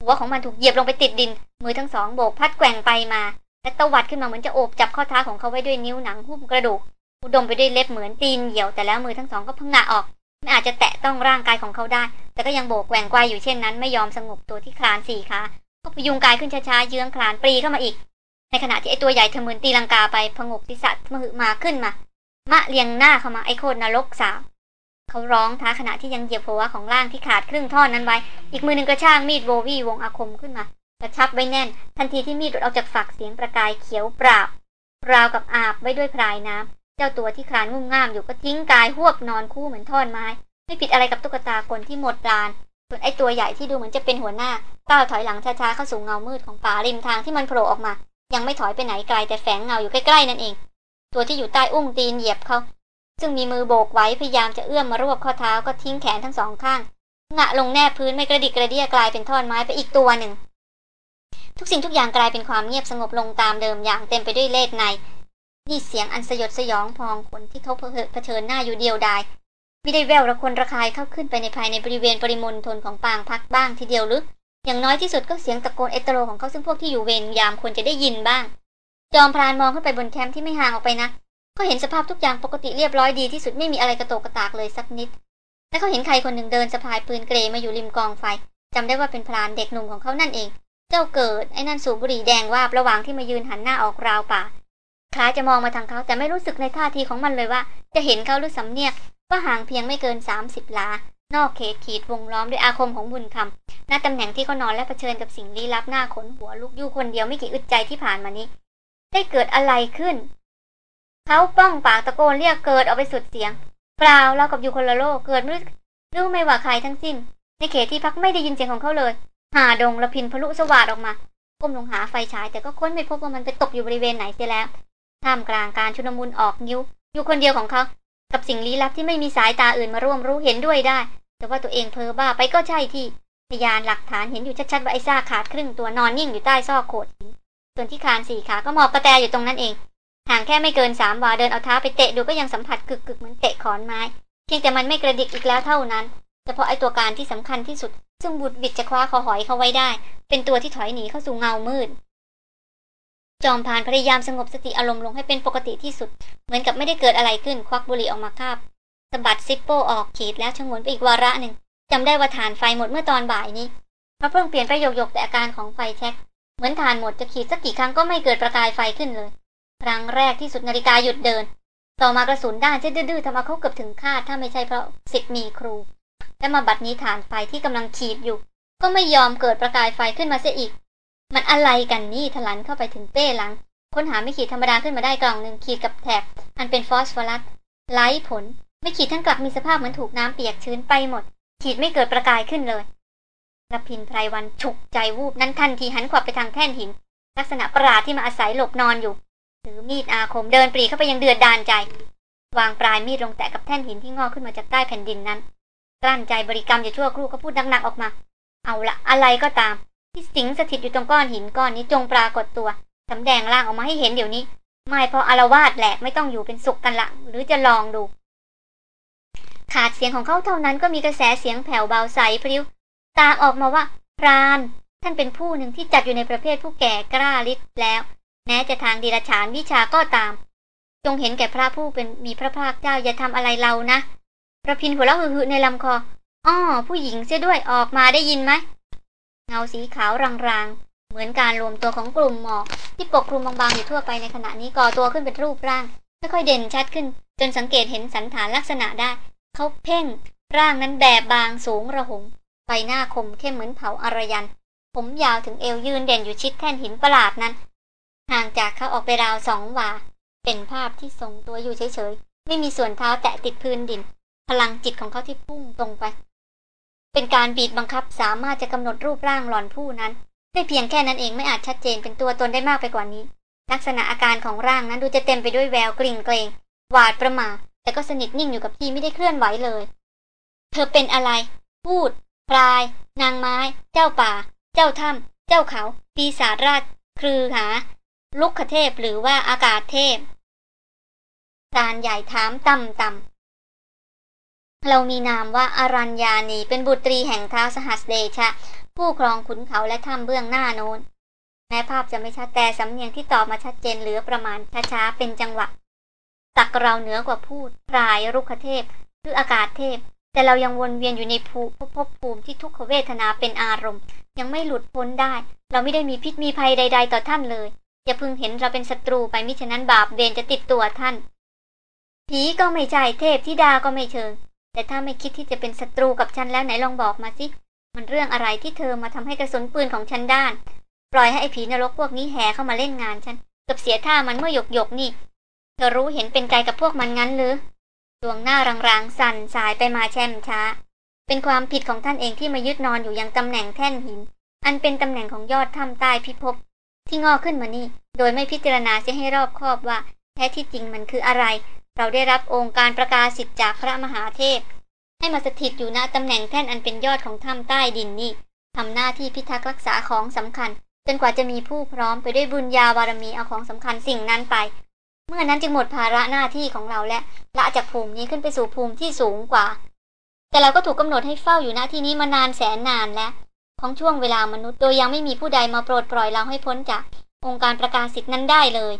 หัวของมันถูกเหยียบลงไปติดดิน มือทั้งสองโบกพัดแกว่งไปมา และตวัดขึ้นมาเหมือนจะโอบจับข้อเท้าของเขาไว้ด้วยนิ้วหนังหุ้มกระดูกอุดมไปด้วยเล็บเหมือนตีนเหี่ยวแต่แล้วมือทั้งสองก็พังงะออก อาจจะแตะต้องร่างกายของเขาได้ แต่ก็ยังโบกแหว่งไกวอยู่เช่นนั้น ไม่ยอมสงบตัวที่คลานสี่ขาก็พยุงกายขึ้นช้าๆเยื้องคลานปรีเข้ามาอีก ในขณะที่ไอตัวใหญ่ทะมึนตีลังกาไปพงกศีรษะมือมาขึ้นมา มะเลียงหน้าเข้ามาไอโคตรนรกสาวเขาร้องท้าขณะที่ยังเหยียบหัวของร่างที่ขาดครึ่งท่อนนั้นไว้ อีกมือหนึ่งกระช่างมีดโบวี่วงอาคมขึ้นมากระชับไว้แน่น ทันทีที่มีดหลุดออกจากฝักเสียงประกายเขียวปราบราวกับอาบไว้ด้วยพรายน้ำ เจ้าตัวที่คลานงุ่มง่ามอยู่ก็ทิ้งกายหวบนอนคู่เหมือนท่อนไม้ ไม่ผิดอะไรกับตุ๊กตาคนที่หมดลานส่วนไอตัวใหญ่ที่ดูเหมือนจะเป็นหัวหน้าก้าวถอยหลังช้าๆเข้าสู่เงามืดของป่าริมทางที่มันโผล่ออกมา ยังไม่ถอยไปไหนไกลแต่แฝงเงาอยู่ใกล้ๆนั่นเอง ตัวที่อยู่ใต้อุ้งตีนเหยียบเขาซึ่งมีมือโบกไว้พยายามจะเอื้อมมารวบข้อเท้าก็ทิ้งแขนทั้งสองข้างงะลงแนบพื้นไม่กระดิกกระเดียกลายเป็นท่อนไม้ไปอีกตัวหนึ่ง ทุกสิ่งทุกอย่างกลายเป็นความเงียบสงบลงตามเดิมอย่างเต็มไปด้วยเลสใน นี่เสียงอันสยดสยองพองคนที่เขาเผชิญหน้าอยู่เดียวดายไม่ได้แววระคนระคายเข้าขึ้นไปในภายในบริเวณปริมณฑลของปางพักบ้างทีเดียวหรืออย่างน้อยที่สุดก็เสียงตะโกนเอตโรของเขาซึ่งพวกที่อยู่เวรยามควรจะได้ยินบ้าง จอมพรานมองขึ้นไปบนแคมป์ที่ไม่ห่างออกไปนะ ก็เห็นสภาพทุกอย่างปกติเรียบร้อยดีที่สุดไม่มีอะไรกระโตกกระตากเลยสักนิด และเขาเห็นใครคนหนึ่งเดินสะพายปืนเกรมาอยู่ริมกองไฟจำได้ว่าเป็นพรานเด็กหนุ่มของเขานั่นเอง เจ้าเกิดไอ้นั่นสูบบุหรี่แดงวาบระหว่างที่มายืนหันหน้าออกราวป่า คล้ายจะมองมาทางเขาแต่ไม่รู้สึกในท่าทีของมันเลยว่า จะเห็นเขาหรือสำเนียกว่าห่างเพียงไม่เกินสามสิบลา นอกเขตขีดวงล้อมด้วยอาคมของบุญคำณตำแหน่งที่เขานอนและะเผชิญกับสิ่งลี้ลับหน้าขนหัวลุกยู่คนเดียวไม่กี่อึดใจที่ผ่านมานี้ ได้เกิดอะไรขึ้น เขาป้องปากตะโกนเรียกเกิดออกไปสุดเสียง เปล่าเรากับอยู่คนละโลกเกิดไม่รู้ไม่ว่าใครทั้งสิ้น ในเขตที่พักไม่ได้ยินเสียงของเขาเลย หาดงละพินพลุสวัสดออกมาก้มลงหาไฟฉายแต่ก็ค้นไม่พบว่ามันไปตกอยู่บริเวณไหนเสียแล้ว ท่ามกลางการชุนมุนออกนิ้ว อยู่คนเดียวของเขา กับสิ่งลี้ลับที่ไม่มีสายตาอื่นมาร่วมรู้เห็นด้วยได้ แต่ว่าตัวเองเพ้อบ้าไปก็ใช่ที่พยานหลักฐานเห็นอยู่ชัดๆว่าไอ้ซ่าขาดครึ่งตัวนอนนิ่งอยู่ใต้ซอกโขดหินส่วนที่คานสี่ขาก็มอบกระแตอยู่ตรงนั้นเองห่างแค่ไม่เกินสามวาเดินเอาเท้าไปเตะดูก็ยังสัมผัสกึกๆเหมือนเตะขอนไม้เพียงแต่มันไม่กระดิกอีกแล้วเท่านั้นเฉพาะไอ้ตัวการที่สำคัญที่สุด ซึ่งบุดวิดจะคว้าคอหอยเขาไว้ได้ เป็นตัวที่ถอยหนีเข้าสู่เงามืด จอมพานพยายามสงบสติอารมณ์ลงให้เป็นปกติที่สุด เหมือนกับไม่ได้เกิดอะไรขึ้น ควักบุหรี่ออกมาคาบสะบัดซิปโป้ออกขีดแล้วชงวนไปอีกวาระหนึ่งจำได้ว่าฐานไฟหมดเมื่อตอนบ่ายนี้เพราะเพิ่งเปลี่ยนไปหยกแต่อาการของไฟแช็กเหมือนฐานหมดจะขีดสักกี่ครั้งก็ไม่เกิดประกายไฟขึ้นเลย ครั้งแรกที่สุดนาฬิกาหยุดเดิน ต่อมากระสุนด้านเจ๊ดื้อๆทำเอาเขาเกือบถึงคาดถ้าไม่ใช่เพราะสิทธิ์มีครู และมาบัดนี้ฐานไฟที่กำลังขีดอยู่ ก็ไม่ยอมเกิดประกายไฟขึ้นมาเสียอีก มันอะไรกันนี่ทะลันเข้าไปถึงเป้หลัง ค้นหาไม่ขีดธรรมดาขึ้นมาได้กล่องหนึ่งขีดกับแถบ อันเป็นฟอสฟอรัสไร้ผล ไม่ขีดทั้งกลับมีสภาพเหมือนถูกน้ำเปียกชื้นไปหมด ขีดไม่เกิดประกายขึ้นเลยรพินไพรวันฉุกใจวูบนั้นทันทีหันขวับไปทางแท่นหิน ลักษณะประหลาดที่มาอาศัยหลบนอนอยู่ถือมีดอาคมเดินปรีเข้าไปยังเดือดดานใจ วางปลายมีดลงแตะกับแท่นหินที่งอกขึ้นมาจากใต้แผ่นดินนั้นกลั้นใจบริกรรมจะชั่วครู่ก็พูดหนักๆออกมา เอาละอะไรก็ตาม ที่สิงสถิตอยู่ตรงก้อนหินก้อนนี้จงปรากฏตัวสำแดงร่างออกมาให้เห็นเดี๋ยวนี้ ไม่พออารวาสแหลกไม่ต้องอยู่เป็นสุขกันละ หรือจะลองดู ขาดเสียงของเขาเท่านั้นก็มีกระแสเสียงแผ่วเบาใสพริ้ว ตามออกมาว่าพรานท่านเป็นผู้หนึ่งที่จัดอยู่ในประเภทผู้แก่กล้าฤทธิ์แล้ว แม้จะทางดีรฉานวิชาก็ตาม จงเห็นแก่พระผู้เป็นมีพระภาคเจ้าอย่าทำอะไรเรานะประพินหัวเราะหือในลำคออ้อผู้หญิงเสียด้วยออกมาได้ยินไหม เงาสีขาวรางๆ เหมือนการรวมตัวของกลุ่มหมอกที่ปกคลุมบางๆอยู่ทั่วไปในขณะนี้ก่อตัวขึ้นเป็นรูปร่างไม่ค่อยเด่นชัดขึ้น จนสังเกตเห็นสันฐานลักษณะได้ เขาเพ่ง ร่างนั้นแบบบางสูงระหงใบหน้าคมเข้มเหมือนเผาอารยัน ผมยาวถึงเอวยืนเด่นอยู่ชิดแท่นหินประหลาดนั้น ห่างจากเขาออกไปราวสองวา เป็นภาพที่ทรงตัวอยู่เฉยๆ ไม่มีส่วนเท้าแตะติดพื้นดิน พลังจิตของเขาที่พุ่งตรงไป เป็นการบีบบังคับสามารถจะกำหนดรูปร่างหลอนผู้นั้นได้เพียงแค่นั้นเองไม่อาจชัดเจนเป็นตัวตนได้มากไปกว่านี้ ลักษณะอาการของร่างนั้นดูจะเต็มไปด้วยแววกลิ่งเกรงหวาดประมาแต่ก็สนิทนิ่งอยู่กับที่ไม่ได้เคลื่อนไหวเลย เธอเป็นอะไร พูดพลาย นางไม้ เจ้าป่า เจ้าถ้ำเจ้าเขาปีศาจราชครือหา ลุกขเทพหรือว่าอากาศเทพพรานใหญ่ถามต่ำต่ำ เรามีนามว่าอารัญญานีเป็นบุตรีแห่งท้าสหัสเดชะ ผู้ครองขุนเขาและถ้ำเบื้องหน้าโน้น แม้ภาพจะไม่ชัดแต่สำเนียงที่ตอบมาชัดเจนเหลือประมาณช้าๆเป็นจังหวะตักเราเหนือกว่าพูดพรายรุกเทพหรืออากาศเทพ แต่เรายังวนเวียนอยู่ในภูภพภูมิที่ทุกขเวทนาเป็นอารมณ์ ยังไม่หลุดพ้นได้ เราไม่ได้มีพิษมีภัยใด ๆ ต่อท่านเลยอย่าพึงเห็นเราเป็นศัตรูไปมิฉะนั้นบาปเวรจะติดตัวท่านผีก็ไม่ใช่เทพธิดาก็ไม่เชิง แต่ถ้าไม่คิดที่จะเป็นศัตรูกับฉันแล้วไหนลองบอกมาสิ มันเรื่องอะไรที่เธอมาทำให้กระสุนปืนของฉันด้าน ปล่อยให้ไอ้ผีนรกพวกนี้แห่เข้ามาเล่นงานฉันกับเสียท่ามันเมื่อหยกหยกนี่ เธอรู้เห็นเป็นใจกับพวกมันงั้นหรือดวงหน้ารางๆ สั่นสายไปมาแช่มช้า เป็นความผิดของท่านเองที่มายึดนอนอยู่ยังตำแหน่งแท่นหิน อันเป็นตำแหน่งของยอดถ้ำใต้พิภพที่งอกขึ้นมานี่ โดยไม่พิจารณาเสียให้รอบคอบว่า แท้ที่จริงมันคืออะไร เราได้รับองค์การประกาศสิทธิ์จากพระมหาเทพ ให้มาสถิตอยู่ณตำแหน่งแท่นอันเป็นยอดของถ้ำใต้ดินนี่ทำหน้าที่พิทักษ์รักษาของสำคัญ จนกว่าจะมีผู้พร้อมไปด้วยบุญญาบารมีเอาของสำคัญสิ่งนั้นไป เมื่อนั้นจึงหมดภาระหน้าที่ของเราและละจากภูมินี้ขึ้นไปสู่ภูมิที่สูงกว่า แต่เราก็ถูกกำหนดให้เฝ้าอยู่หน้าที่นี้มานานแสนนานแล้วของช่วงเวลามนุษย์โดยยังไม่มีผู้ใดมาโปรดปล่อยเราให้พ้นจากองค์การประกาศสิทธินั้นได้เลย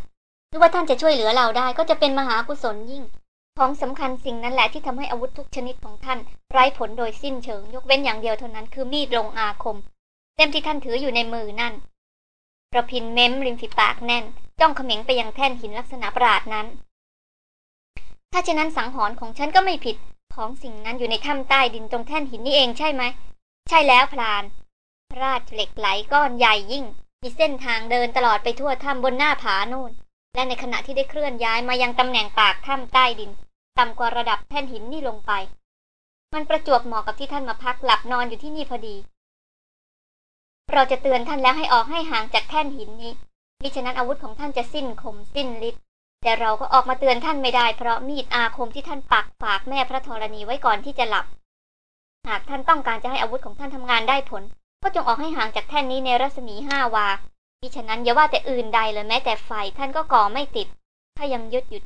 หรือว่าท่านจะช่วยเหลือเราได้ก็จะเป็นมหากุศลยิ่ง ของสำคัญสิ่งนั้นแหละที่ทำให้อาวุธทุกชนิดของท่านไร้ผลโดยสิ้นเชิง ยกเว้นอย่างเดียวเท่านั้นคือมีดลงอาคมเต็มที่ท่านถืออยู่ในมือนั่นประพินเม้มริมฝีปากแน่น จ้องเขม็งไปยังแท่นหินลักษณะประหลาดนั้น ถ้าเช่นนั้นสังหรณ์ของฉันก็ไม่ผิด ของสิ่งนั้นอยู่ในถ้ำใต้ดินตรงแท่นหินนี่เองใช่ไหม ใช่แล้วพลาน ราชเหล็กไหลก้อนใหญ่ยิ่ง มีเส้นทางเดินตลอดไปทั่วถ้ำบนหน้าผาโน่น และในขณะที่ได้เคลื่อนย้ายมายังตำแหน่งปากถ้ำใต้ดิน ต่ำกว่าระดับแท่นหินนี่ลงไป มันประจวบเหมาะกับที่ท่านมาพักหลับนอนอยู่ที่นี่พอดี เราจะเตือนท่านแล้วให้ออกให้ห่างจากแท่นหินนี้มิฉะนั้นอาวุธของท่านจะสิ้นคมสิ้นฤทธิ์แต่เราก็ออกมาเตือนท่านไม่ได้เพราะมีดอาคมที่ท่านปักฝากแม่พระธรณีไว้ก่อนที่จะหลับ หากท่านต้องการจะให้อาวุธของท่านทำงานได้ผล ก็จงออกให้ห่างจากแท่นนี้ในรัศมีห้าวา มิฉะนั้นอย่าว่าแต่อื่นใดเลยแม้แต่ไฟท่านก็ก่อไม่ติด ถ้ายังยึดหยุด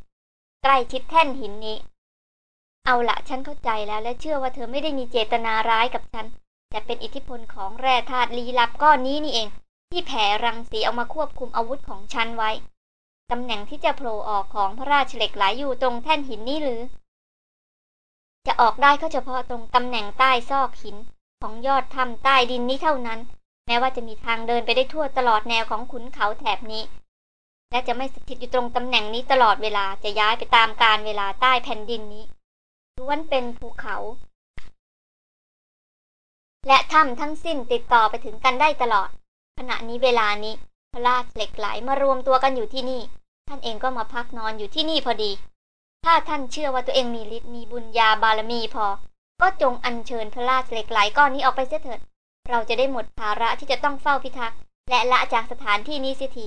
ใกล้ชิดแท่นหินนี้ เอาละฉันเข้าใจแล้วและเชื่อว่าเธอไม่ได้มีเจตนาร้ายกับฉัน แต่เป็นอิทธิพลของแร่ธาตุลี้ลับก้อนนี้นี่เอง ที่แผ่รังสีเอามาควบคุมอาวุธของฉันไว้ตำแหน่งที่จะโผล่ออกของพระราชเหล็กไหลอยู่ตรงแท่นหินนี่หรือ จะออกได้ก็เฉพาะตรงตำแหน่งใต้ซอกหินของยอดถ้ำใต้ดินนี้เท่านั้น แม้ว่าจะมีทางเดินไปได้ทั่วตลอดแนวของขุนเขาแถบนี้ และจะไม่สถิตอยู่ตรงตำแหน่งนี้ตลอดเวลาจะย้ายไปตามการเวลาใต้แผ่นดินนี้ล้วนเป็นภูเขา และถ้ำทั้งสิ้นติดต่อไปถึงกันได้ตลอด ขณะนี้เวลานี้พระราชเหล็กไหลมารวมตัวกันอยู่ที่นี่ ท่านเองก็มาพักนอนอยู่ที่นี่พอดี ถ้าท่านเชื่อว่าตัวเองมีฤทธิ์มีบุญญาบารมีพอ ก็จงอัญเชิญพระราชเหล็กไหลก้อนนี้ออกไปเสียเถิด เราจะได้หมดภาระที่จะต้องเฝ้าพิทักษ์และละจากสถานที่นี้เสียที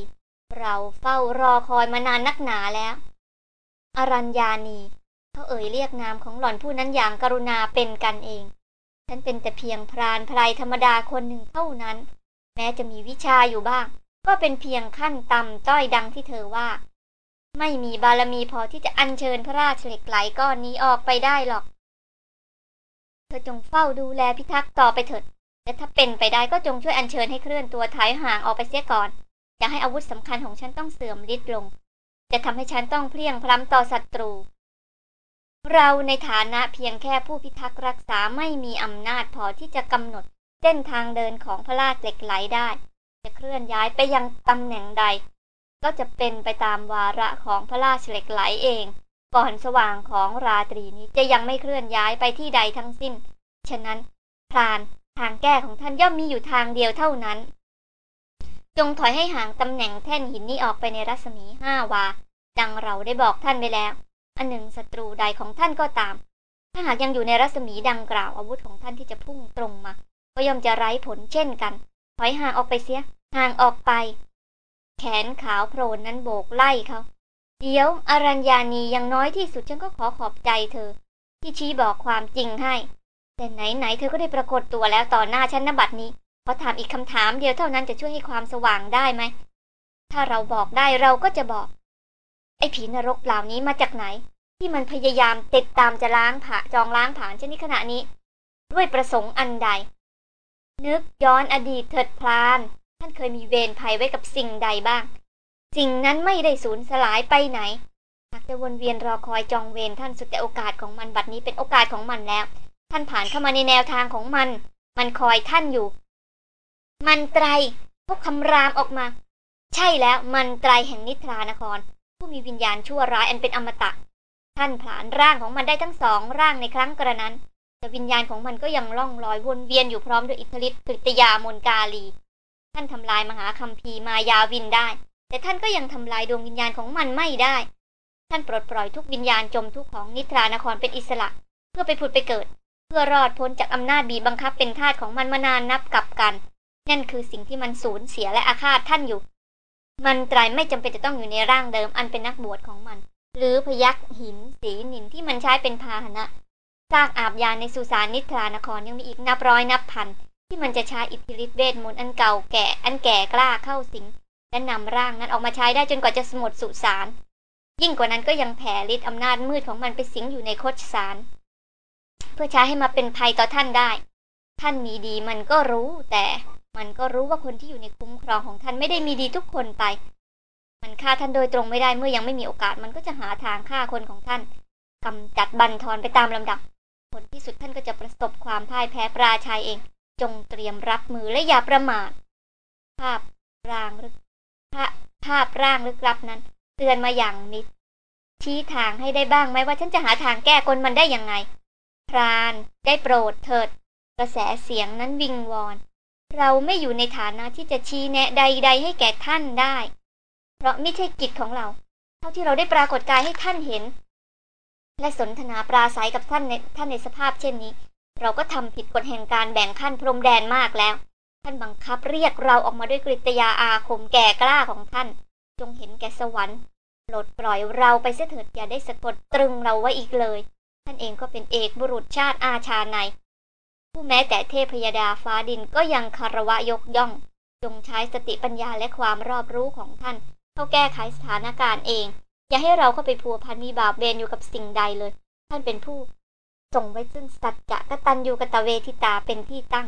เราเฝ้ารอคอยมานานนักหนาแล้ว อรัญญานีเขาเอ่ยเรียกนามของหล่อนผู้นั้นอย่างกรุณาเป็นกันเอง ฉันเป็นแต่เพียงพรานพรายธรรมดาคนหนึ่งเท่านั้น แม้จะมีวิชาอยู่บ้าง ก็เป็นเพียงขั้นต่ำต้อยดังที่เธอว่า ไม่มีบารมีพอที่จะอัญเชิญพระราชเหล็กไหลก้อนนี้ออกไปได้หรอก เธอจงเฝ้าดูแลพิทักษ์ต่อไปเถิด และถ้าเป็นไปได้ก็จงช่วยอัญเชิญให้เคลื่อนตัวถอยห่างออกไปเสียก่อนอย่าให้อาวุธสำคัญของฉันต้องเสื่อมฤทธิ์ลง จะทำให้ฉันต้องเพลียงพล้ำต่อศัตรู เราในฐานะเพียงแค่ผู้พิทักษ์รักษาไม่มีอำนาจพอที่จะกำหนดเส้นทางเดินของพระราชเหล็กไหลได้ จะเคลื่อนย้ายไปยังตำแหน่งใด ก็จะเป็นไปตามวาระของพระราชเหล็กไหลเอง ก่อนสว่างของราตรีนี้จะยังไม่เคลื่อนย้ายไปที่ใดทั้งสิ้น ฉะนั้นพราน ทางแก้ของท่านย่อมมีอยู่ทางเดียวเท่านั้น จงถอยให้ห่างตำแหน่งแท่นหินนี้ออกไปในรัศมีห้าวา ดังเราได้บอกท่านไปแล้ว อันหนึ่งศัตรูใดของท่านก็ตาม ถ้าหากยังอยู่ในรัศมีดังกล่าวอาวุธของท่านที่จะพุ่งตรงมา ก็ย่อมจะไร้ผลเช่นกัน ถอยห่างออกไปเสีย ห่างออกไป แขนขาวโพลนนั้นโบกไล่เขา เดี๋ยวอรัญญานียังน้อยที่สุดฉันก็ขอขอบใจเธอ ที่ชี้บอกความจริงให้ แต่ไหนๆเธอก็ได้ปรากฏตัวแล้วต่อหน้าฉันนบัดนี้พอถามอีกคำถามเดียวเท่านั้นจะช่วยให้ความสว่างได้ไหม ถ้าเราบอกได้เราก็จะบอก ไอ้ผีนรกเหล่านี้มาจากไหน ที่มันพยายามติดตามจะล้างผ่าจองล้างผ่านเช่นนี้ขณะนี้ ด้วยประสงค์อันใด นึกย้อนอดีตเถิดพลาน ท่านเคยมีเวรภัยไว้กับสิ่งใดบ้าง สิ่งนั้นไม่ได้สูญสลายไปไหนหากจะวนเวียนรอคอยจองเวรท่านสุดแต่โอกาสของมันบัดนี้เป็นโอกาสของมันแล้ว ท่านผ่านเข้ามาในแนวทางของมัน มันคอยท่านอยู่ มันไตรพวกคำรามออกมา ใช่แล้วมันไตรแห่งนิทรานคร ผู้มีวิญญาณชั่วร้ายอันเป็นอมตะ ท่านผ่านร่างของมันได้ทั้งสองร่างในครั้งกระนั้น แต่วิญญาณของมันก็ยังล่องลอยวนเวียนอยู่พร้อมด้วยอิทธิฤทธิ์กฤตยามนกาลี ท่านทำลายมหาคัมภีร์มายาวินได้ แต่ท่านก็ยังทำลายดวงวิญญาณของมันไม่ได้ ท่านปลดปล่อยทุกวิญญาณจมทุกของนิทรานครเป็นอิสระ เพื่อไปผุดไปเกิด เพื่อรอดพ้นจากอำนาจบีบังคับเป็นทาสของมันมานานนับกับกัน นั่นคือสิ่งที่มันสูญเสียและอาฆาตท่านอยู่ มันตรายไม่จำเป็นจะต้องอยู่ในร่างเดิมอันเป็นนักบวชของมัน หรือพยักหินสีนินที่มันใช้เป็นพาหนะซากอาบยาในสุสานนิทรานครยังมีอีกนับร้อยนับพัน ที่มันจะใช้อิทธิฤทธิเวทมนต์อันเก่าแก่อันแก่กล้าเข้าสิงและนำร่างนั้นออกมาใช้ได้จนกว่าจะสมดสุสานยิ่งกว่านั้นก็ยังแผ่ฤทธิ์อำนาจมืดของมันไปสิงอยู่ในโคชสาร เพื่อใช้ให้มาเป็นภัยต่อท่านได้ ท่านมีดีมันก็รู้ แต่มันก็รู้ว่าคนที่อยู่ในคุ้มครองของท่านไม่ได้มีดีทุกคนไป มันฆ่าท่านโดยตรงไม่ได้เมื่อยังไม่มีโอกาสมันก็จะหาทางฆ่าคนของท่านกำจัดบันทอนไปตามลำดับ ผลที่สุดท่านก็จะประสบความพ่ายแพ้ปราชัยเอง จงเตรียมรับมือและอย่าประมาท ภาพร่างลึกภาพร่างลึกลับนั้น เตือนมาอย่างมิดชี้ทางให้ได้บ้างไหมว่าฉันจะหาทางแก้กลมันได้ยังไง พรานได้โปรดเถิด กระแสเสียงนั้นวิงวอน เราไม่อยู่ในฐานะที่จะชี้แนะใด ๆ ให้แก่ท่านได้ เพราะไม่ใช่กิจของเรา เท่าที่เราได้ปรากฏกายให้ท่านเห็น และสนทนาปราศัยกับท่านในท่านในสภาพเช่นนี้ เราก็ทำผิดกฎแห่งการแบ่งขั้นพรมแดนมากแล้ว ท่านบังคับเรียกเราออกมาด้วยกริยาอาคมแก่กล้าของท่าน จงเห็นแก่สวรรค์ปลดปล่อยเราไปเสถิดอย่าได้สะกดตรึงเราไว้อีกเลย ท่านเองก็เป็นเอกบุรุษชาติอาชาในผู้แม้แต่เทพยดาฟ้าดินก็ยังคารวะยกย่อง จงใช้สติปัญญาและความรอบรู้ของท่าน เข้าแก้ไขสถานการณ์เอง อย่าให้เราเข้าไปพัวพันมีบาปเบนอยู่กับสิ่งใดเลย ท่านเป็นผู้ส่งไว้ซึ่งสัจจะกตัญญูกตเวทิตาเป็นที่ตั้ง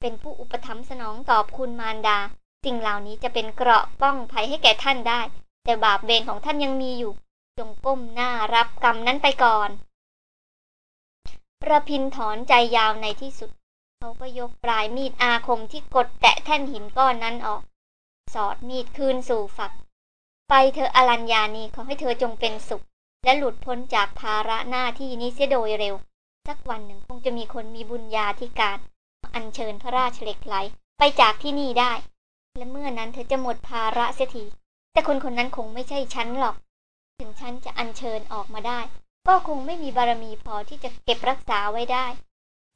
เป็นผู้อุปถัมภ์สนองตอบคุณมารดา สิ่งเหล่านี้จะเป็นเกราะป้องภัยให้แก่ท่านได้ แต่บาปเบนของท่านยังมีอยู่ จงก้มหน้ารับกรรมนั้นไปก่อน ระพินถอนใจยาวในที่สุด เขาก็ยกปลายมีดอาคมที่กดแตะแท่นหินก้อนนั้นออก สอดมีดคืนสู่ฝัก ไปเธออรัญญานีขอให้เธอจงเป็นสุข และหลุดพ้นจากภาระหน้าที่นี้เสียโดยเร็ว สักวันหนึ่งคงจะมีคนมีบุญญาธิการ อัญเชิญพระราชเหล็กไหลไปจากที่นี่ได้ และเมื่อนั้นเธอจะหมดภาระเสียทีแต่คนคนนั้นคงไม่ใช่ฉันหรอก ถึงฉันจะอัญเชิญออกมาได้ ก็คงไม่มีบารมีพอที่จะเก็บรักษาไว้ได้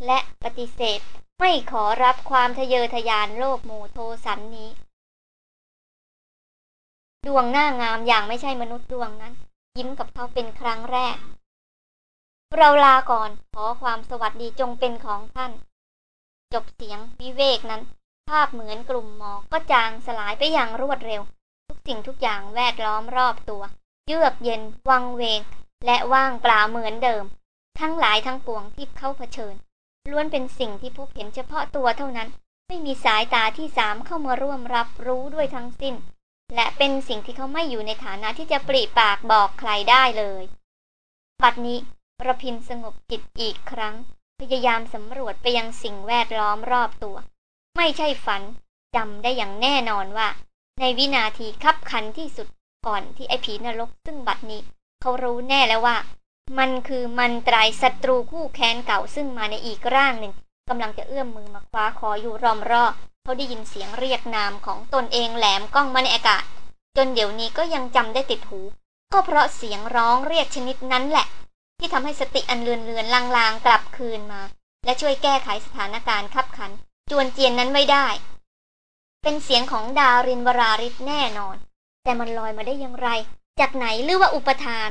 และปฏิเสธไม่ขอรับความทะเยอทะยานโลภโมโทสันนี้ ดวงหน้างามอย่างไม่ใช่มนุษย์ดวงนั้น ยิ้มกับเขาเป็นครั้งแรก เราลาก่อนขอความสวัสดีจงเป็นของท่าน จบเสียงวิเวกนั้น ภาพเหมือนกลุ่มหมอกก็จางสลายไปอย่างรวดเร็ว ทุกสิ่งทุกอย่างแวดล้อมรอบตัว เยือกเย็น วังเวง และว่างเปล่าเหมือนเดิม ทั้งหลายทั้งปวงที่เขาเผชิญ ล้วนเป็นสิ่งที่พบเห็นเฉพาะตัวเท่านั้น ไม่มีสายตาที่สามเข้ามาร่วมรับรู้ด้วยทั้งสิ้น และเป็นสิ่งที่เขาไม่อยู่ในฐานะที่จะปริปากบอกใครได้เลย บัดนี้ระพินสงบจิตอีกครั้ง พยายามสำรวจไปยังสิ่งแวดล้อมรอบตัว ไม่ใช่ฝันจำได้อย่างแน่นอนว่า ในวินาทีคับขันที่สุดก่อนที่ไอ้ผีนรกซึ่งบัดนี้ เขารู้แน่แล้วว่า มันคือมันตรายศัตรูคู่แค้นเก่าซึ่งมาในอีกร่างหนึ่งกำลังจะเอื้อมมือมาคว้าคออยู่รอมรอบเขาได้ยินเสียงเรียกนามของตนเองแหลมก้องมาในอากาศ จนเดี๋ยวนี้ก็ยังจำได้ติดหู ก็เพราะเสียงร้องเรียกชนิดนั้นแหละ ที่ทำให้สติอันเลือนเลือนลางๆกลับคืนมา และช่วยแก้ไขสถานการณ์ขับขัน จวนเจียนนั้นไว้ได้ เป็นเสียงของดารินวราริศแน่นอน แต่มันลอยมาได้อย่างไร จากไหนหรือว่าอุปทาน